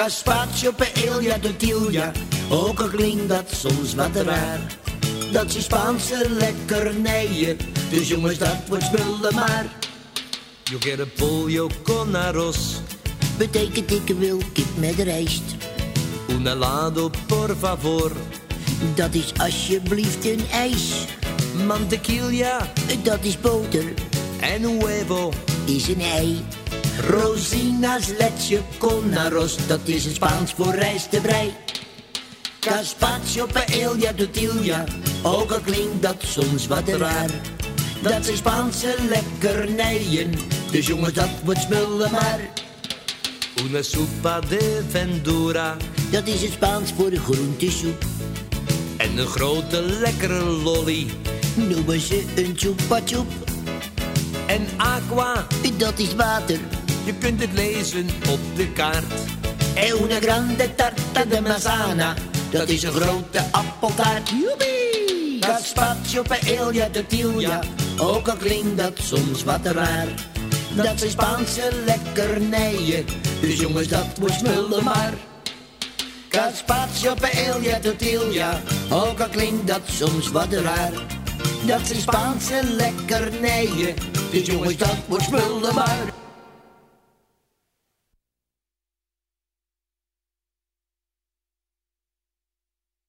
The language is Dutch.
Gazpacho, paella, tortilla, ook al klinkt dat soms wat raar. Dat zijn Spaanse lekkernijen, dus jongens dat wordt spullen maar. Yo quiero pollo con arroz, Betekent ik wil kip met rijst. un helado por favor. Dat is alsjeblieft een ijs. Mantequilla Dat is boter, en huevo. is een ei. Rosinas, leche con arroz, dat is het Spaans voor rijstebrei. Gazpacho, paella, tortilla, ook al klinkt dat soms wat raar. Dat zijn Spaanse lekkernijen, dus jongens dat wordt smullen maar. Una sopa de verdura Dat is het Spaans voor groentesoep, en een grote lekkere lolly. noemen ze een chupa chup. En aqua, Dat is water, je kunt het lezen op de kaart. E una grande tarta de manzana, dat is een grote appeltaart. Joepie! Gazpacho, paella, tortilla, ook al klinkt dat soms wat raar. Dat zijn Spaanse lekkernijen, dus jongens dat wordt smullen maar. Gazpacho, paella, tortilla, ook al klinkt dat soms wat raar. Dat zijn Spaanse lekkernijen, dus jongens dat wordt smullen maar.